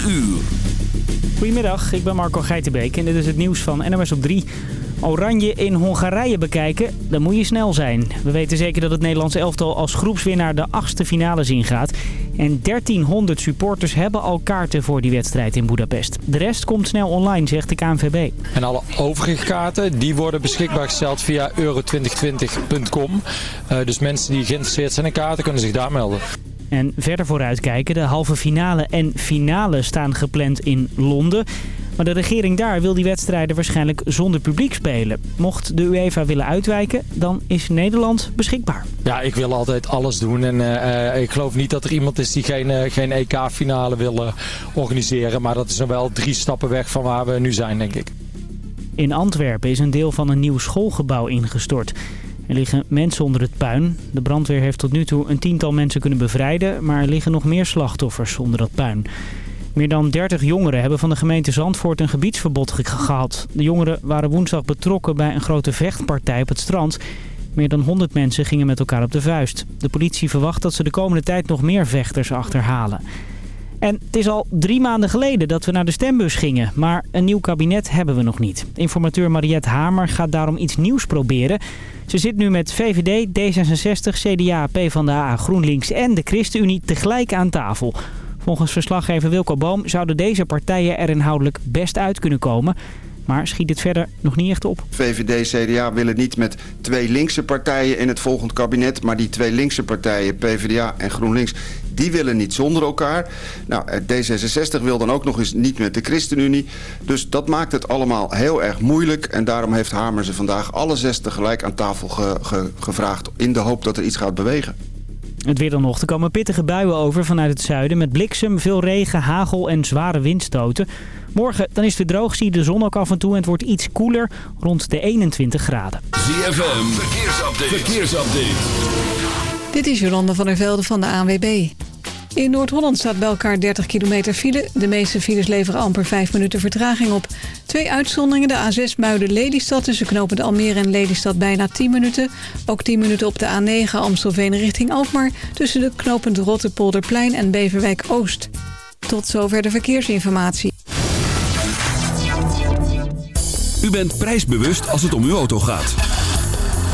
4 uur. Goedemiddag, ik ben Marco Geitenbeek en dit is het nieuws van NMS op 3. Oranje in Hongarije bekijken, dan moet je snel zijn. We weten zeker dat het Nederlands elftal als groepswinnaar de achtste finales ingaat. En 1300 supporters hebben al kaarten voor die wedstrijd in Budapest. De rest komt snel online, zegt de KNVB. En alle overige kaarten die worden beschikbaar gesteld via euro2020.com. Uh, dus mensen die geïnteresseerd zijn in kaarten kunnen zich daar melden. En verder vooruitkijken, de halve finale en finale staan gepland in Londen. Maar de regering daar wil die wedstrijden waarschijnlijk zonder publiek spelen. Mocht de UEFA willen uitwijken, dan is Nederland beschikbaar. Ja, ik wil altijd alles doen. En uh, ik geloof niet dat er iemand is die geen, uh, geen EK-finale wil uh, organiseren. Maar dat is nog wel drie stappen weg van waar we nu zijn, denk ik. In Antwerpen is een deel van een nieuw schoolgebouw ingestort. Er liggen mensen onder het puin. De brandweer heeft tot nu toe een tiental mensen kunnen bevrijden, maar er liggen nog meer slachtoffers onder dat puin. Meer dan 30 jongeren hebben van de gemeente Zandvoort een gebiedsverbod gehad. De jongeren waren woensdag betrokken bij een grote vechtpartij op het strand. Meer dan 100 mensen gingen met elkaar op de vuist. De politie verwacht dat ze de komende tijd nog meer vechters achterhalen. En het is al drie maanden geleden dat we naar de stembus gingen. Maar een nieuw kabinet hebben we nog niet. Informateur Mariette Hamer gaat daarom iets nieuws proberen. Ze zit nu met VVD, D66, CDA, PvdA, GroenLinks en de ChristenUnie tegelijk aan tafel. Volgens verslaggever Wilco Boom zouden deze partijen er inhoudelijk best uit kunnen komen. Maar schiet dit verder nog niet echt op. VVD, CDA willen niet met twee linkse partijen in het volgend kabinet. Maar die twee linkse partijen, PvdA en GroenLinks, die willen niet zonder elkaar. Nou, D66 wil dan ook nog eens niet met de ChristenUnie. Dus dat maakt het allemaal heel erg moeilijk. En daarom heeft Hamer ze vandaag alle zes tegelijk aan tafel ge ge gevraagd... in de hoop dat er iets gaat bewegen. Het weer dan nog. Er komen pittige buien over vanuit het zuiden met bliksem, veel regen, hagel en zware windstoten. Morgen dan is het weer droog, zie je de zon ook af en toe en het wordt iets koeler, rond de 21 graden. ZFM, verkeersupdate. verkeersupdate. Dit is Jolanda van der Velde van de ANWB. In Noord-Holland staat bij elkaar 30 kilometer file. De meeste files leveren amper 5 minuten vertraging op. Twee uitzonderingen. De A6 Muiden-Lelystad tussen knopend Almere en Lelystad bijna 10 minuten. Ook 10 minuten op de A9 Amstelveen richting Alkmaar... tussen de knopend Rotterpolderplein en Beverwijk-Oost. Tot zover de verkeersinformatie. U bent prijsbewust als het om uw auto gaat.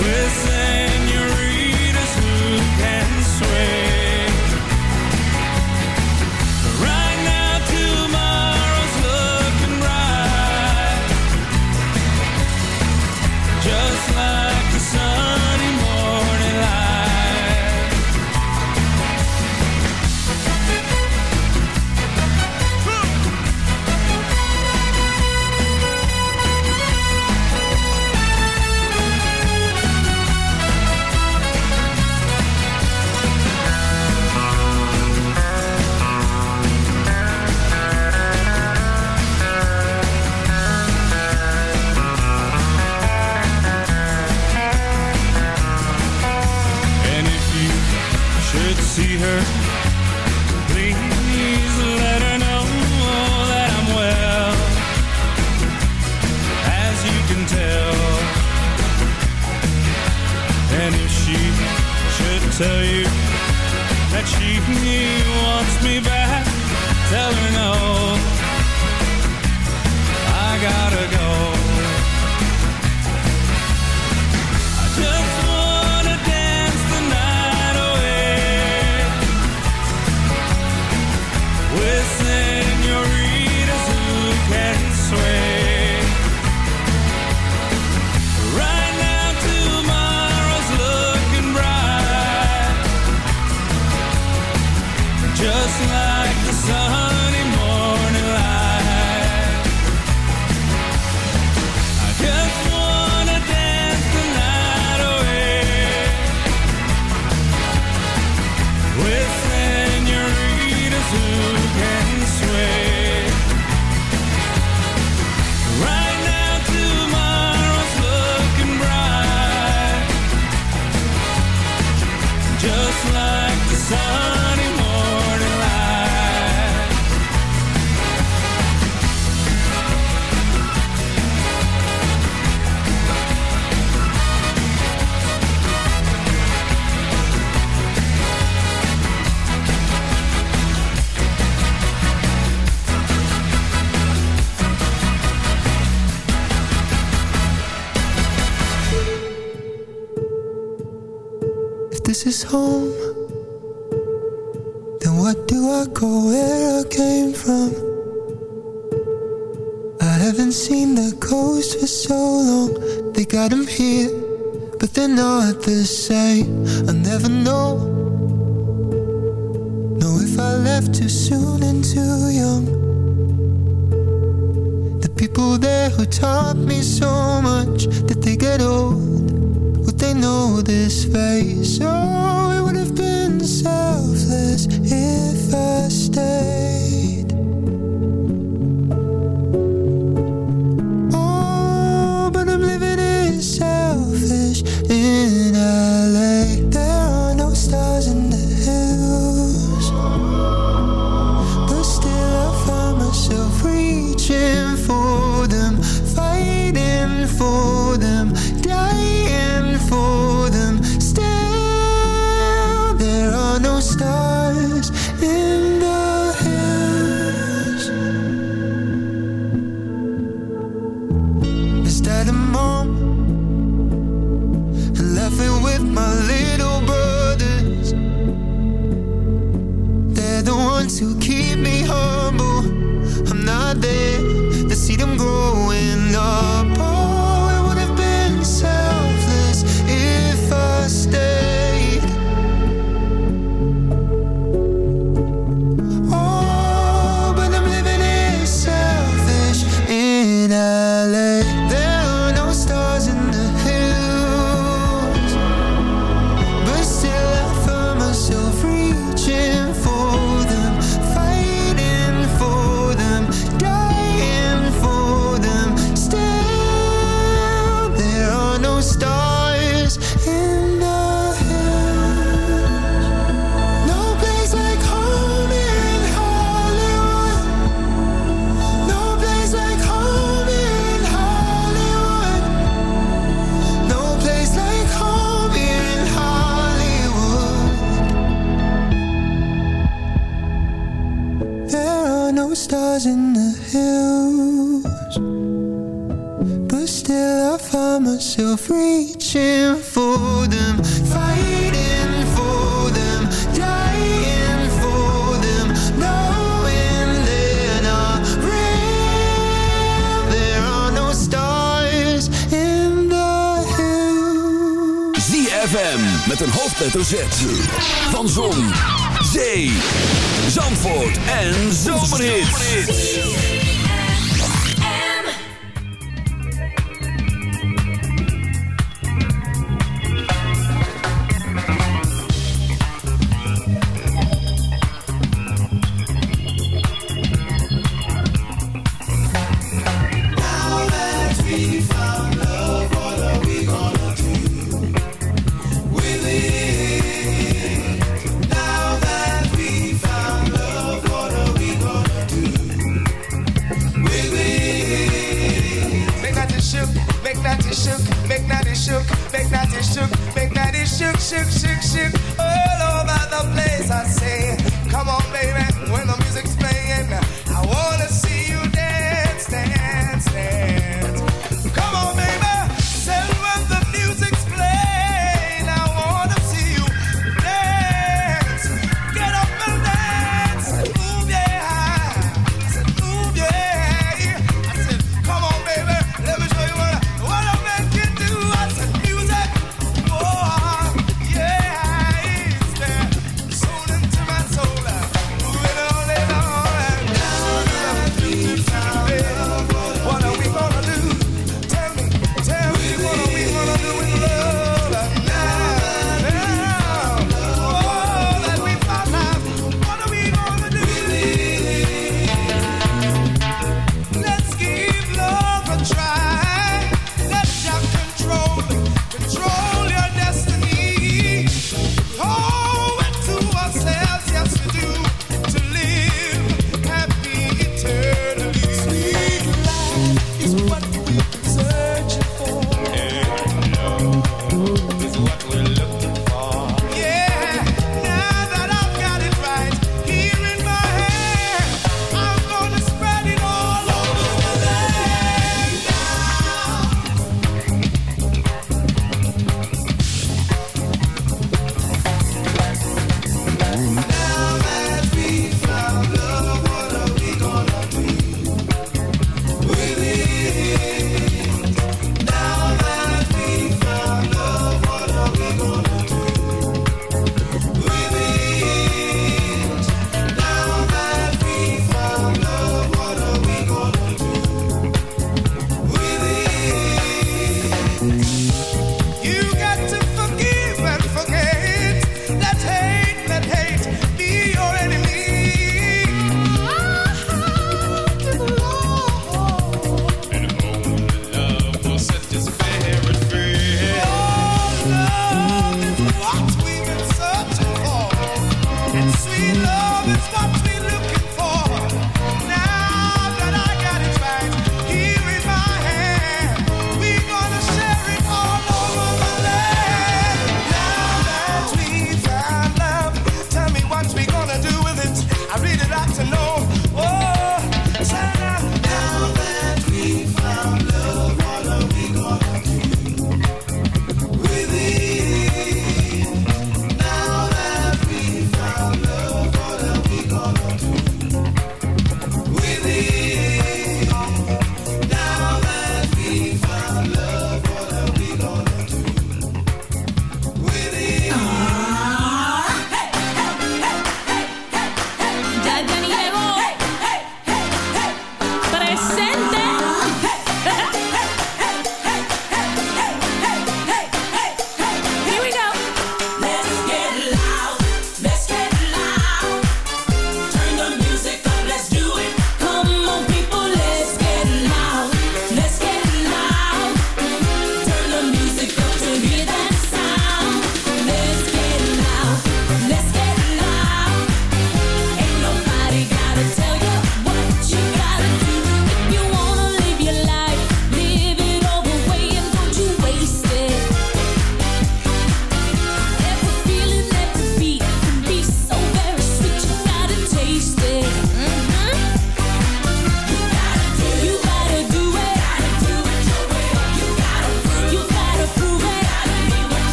With senoritas who can sway.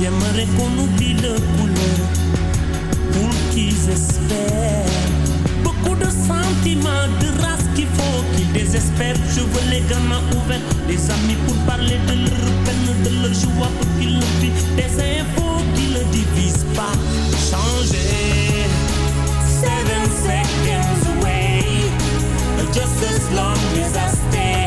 J'aimerais qu'on oublie le couleur pour qu'ils espèrent. Beaucoup de sentiments, de race qu'il faut qu'ils désespèrent. Je veux les gamins ouverts, amis pour parler de leur peine, de leur joie pour qu'ils le. Des infos qui ne divisent pas. Changer. Seven seconds away, just as long as I stay.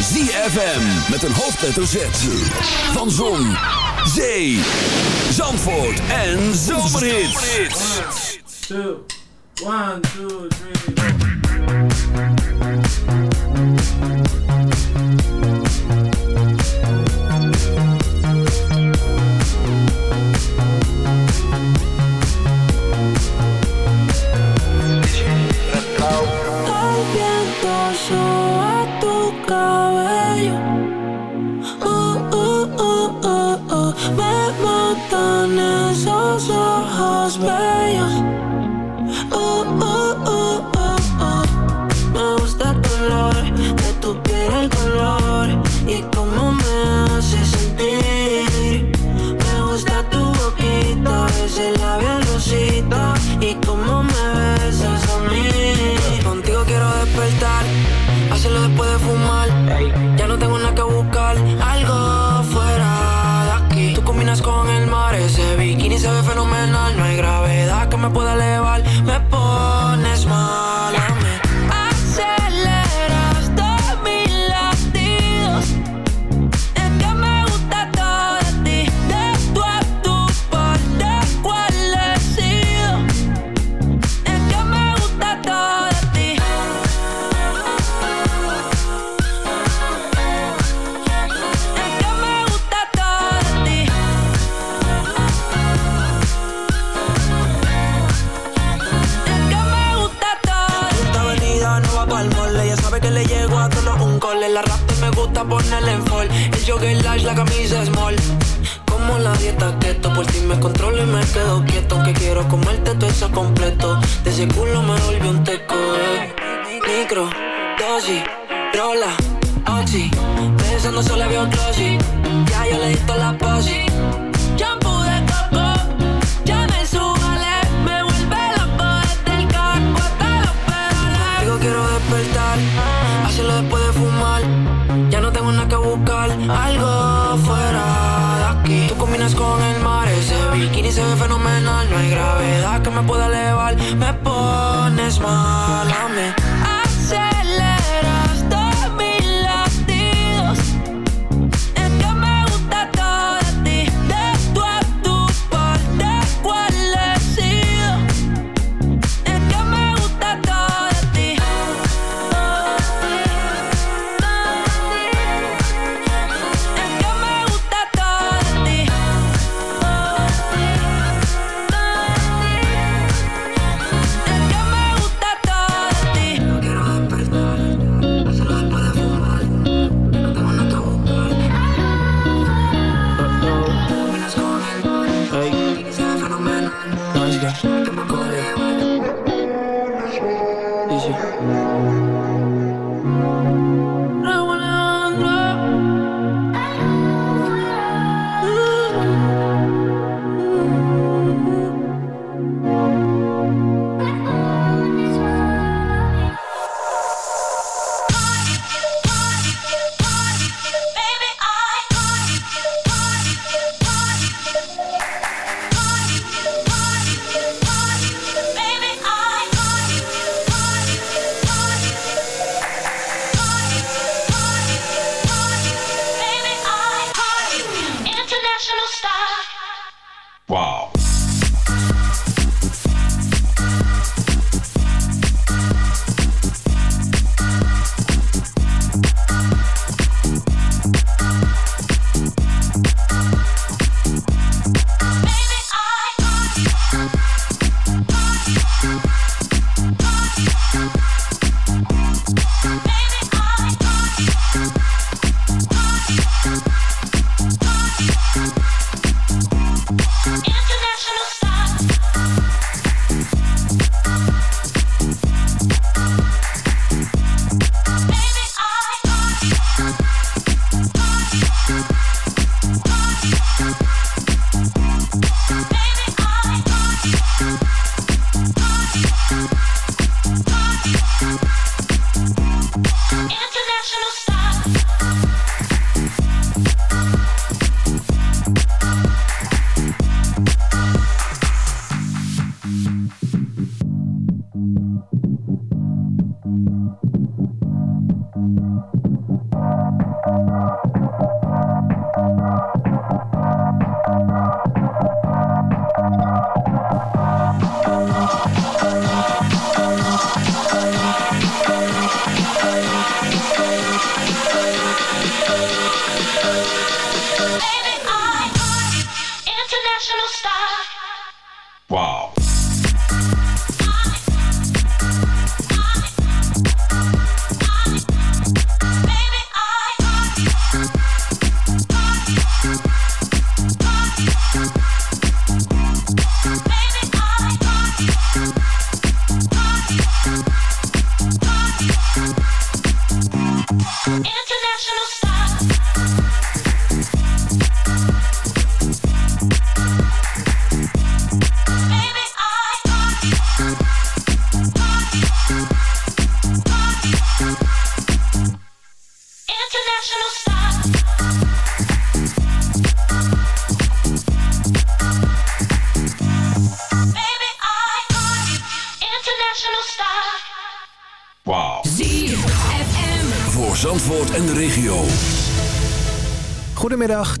ZFM met een hoofdletter Z. Van Zon, Zee, Zandvoort en Zomerhits. 1, 2, 3. Por ti me controlo y me quedo quieto. Que quiero comerte todo eso completo. De ese culo me volvió un teco. Eh. Micro, dosis, rola, oxi. Pensando solo veo glossy. Ya yo le di toda la posi. Shampoo de coco. Ya me subale. Me vuelve loco desde el caco hasta los pedales. Digo quiero despertar. Hacerlo después de fumar. Ya no tengo nada que buscar. Algo fuera de aquí. Tú combinas con fenomenal, no hay gravedad que me pueda elevar. Me pones mal a mí.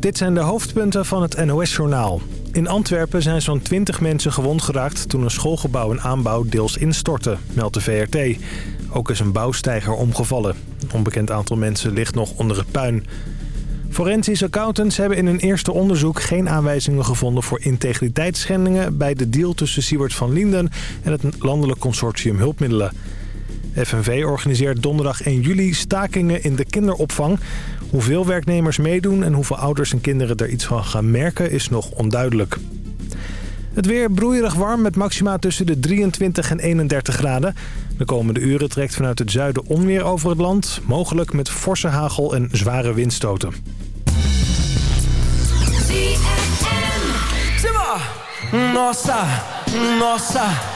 Dit zijn de hoofdpunten van het NOS-journaal. In Antwerpen zijn zo'n 20 mensen gewond geraakt toen een schoolgebouw en aanbouw deels instortte, meldt de VRT. Ook is een bouwsteiger omgevallen. Een onbekend aantal mensen ligt nog onder het puin. Forensisch accountants hebben in een eerste onderzoek geen aanwijzingen gevonden voor integriteitsschendingen bij de deal tussen Siewert van Linden en het Landelijk Consortium Hulpmiddelen. FNV organiseert donderdag 1 juli stakingen in de kinderopvang. Hoeveel werknemers meedoen en hoeveel ouders en kinderen er iets van gaan merken is nog onduidelijk. Het weer broeierig warm met maxima tussen de 23 en 31 graden. De komende uren trekt vanuit het zuiden onweer over het land. Mogelijk met forse hagel en zware windstoten. Simba! Nossa, nossa,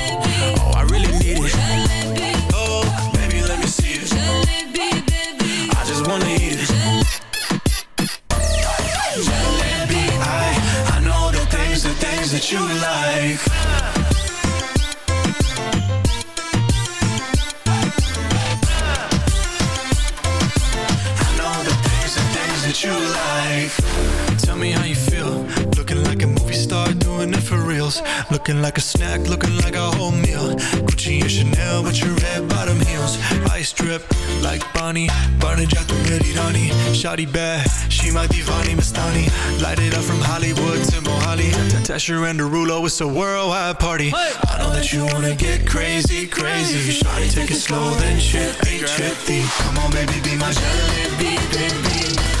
Looking like a snack, looking like a whole meal. Gucci and Chanel with your red bottom heels. Ice drip like Bonnie. Barnaggia tu merirani. Shawty bad, she my divani Mastani. Light it up from Hollywood to Mohali. Tesher and Derulo, it's a worldwide party. I know that you wanna get crazy, crazy. Shawty, take it slow, then chippy, chippy. Come on, baby, be my jalebi, baby.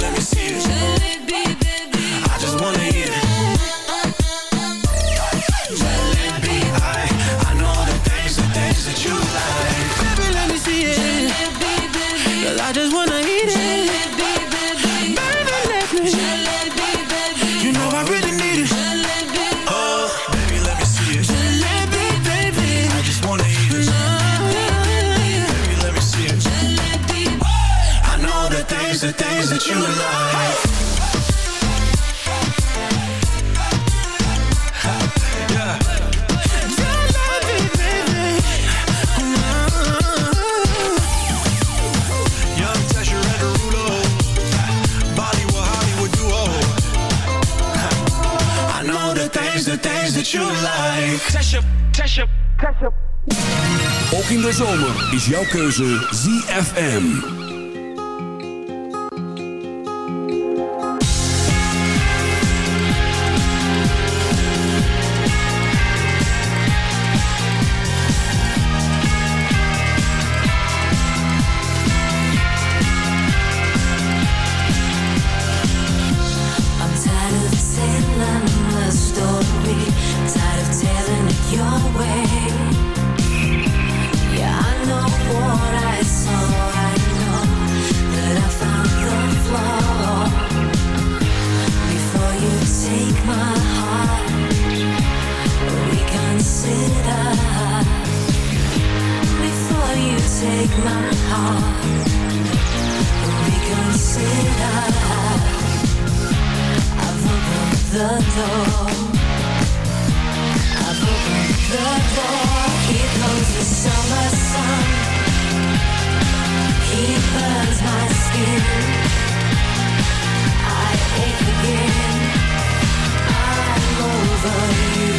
like. Tesha, Tesha, Tesha. Ook in de zomer is jouw keuze ZFM. Take my heart, reconsider. I've opened the door. I've opened the door. Here comes the summer sun. He burns my skin. I ache again. I'm over you.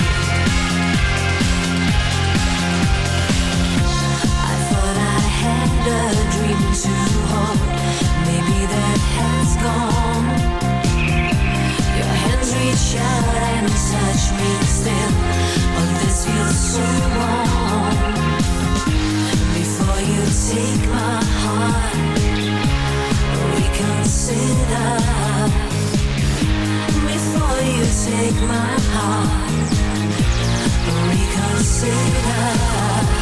Take my heart, reconsider.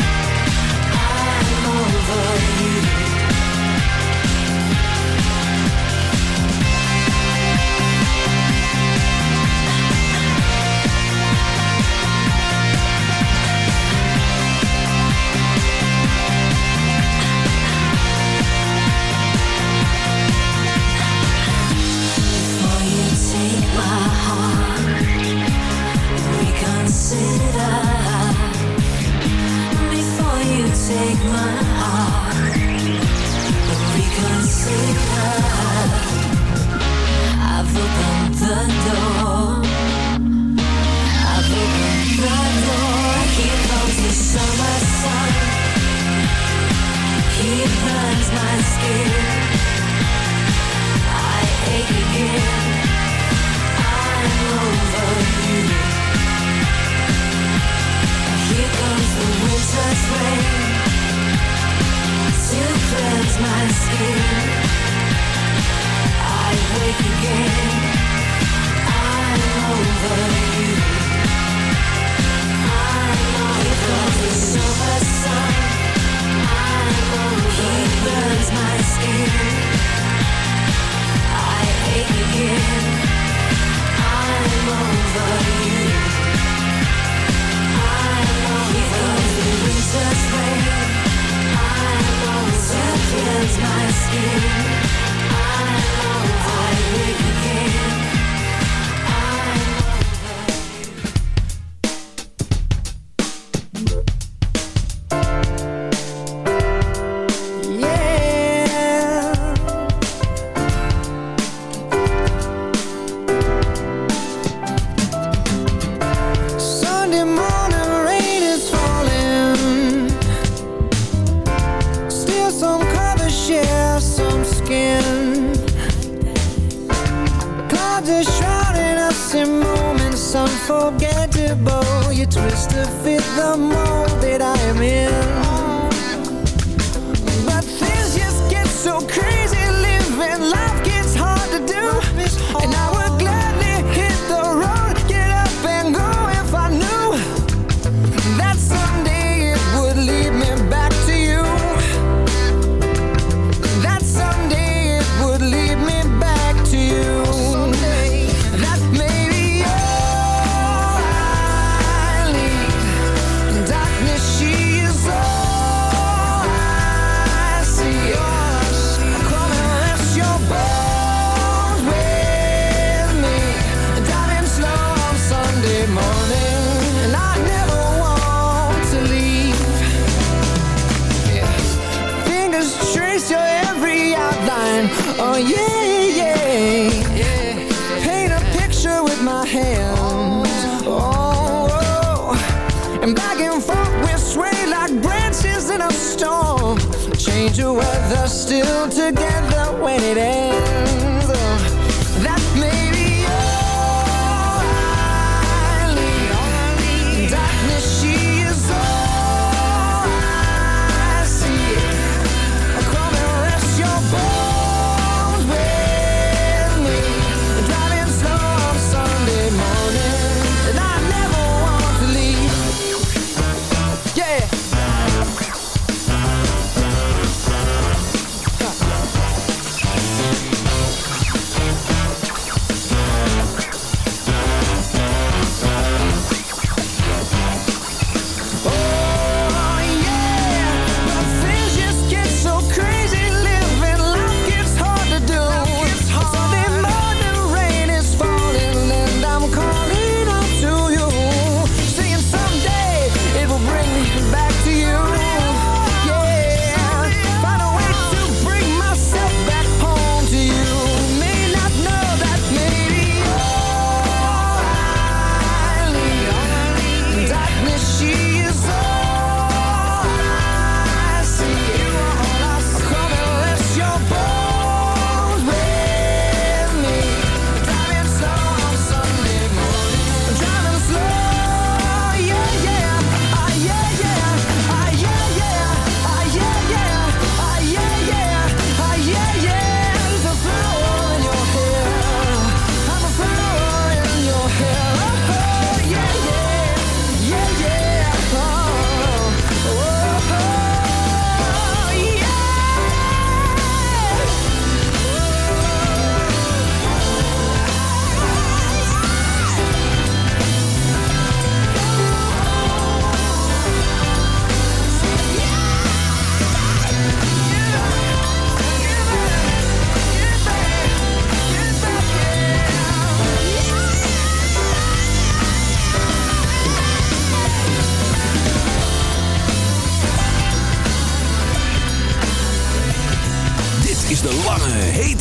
over you. manageable You twist to fit the mold that I am in. But things just get so crazy. Living life gets hard to do. And I whether still together when it ends.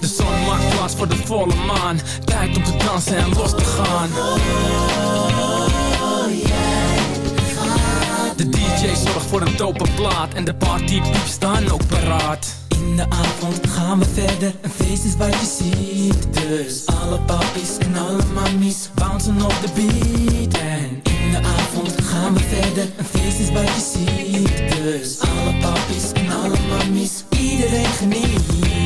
De zon maakt plaats voor de volle maan. Tijd om te dansen en los te gaan. De DJ zorgt voor een dope plaat. En de partypieps staan ook paraat in de avond gaan we verder, een feest is wat je ziet. Dus alle papies en alle mammies bouncen op de beat. En in de avond gaan we verder, een feest is wat je ziet. Dus alle papies en alle mammies, iedereen geniet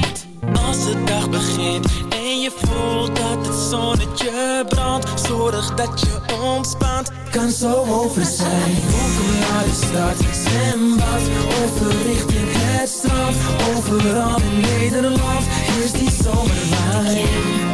als de dag begint en je voelt dat het zonnetje brandt Zorg dat je ontspant, kan zo over zijn. Naar de stad, zwembad, overrichting het strand. Overal in Nederland is die zomerwijn.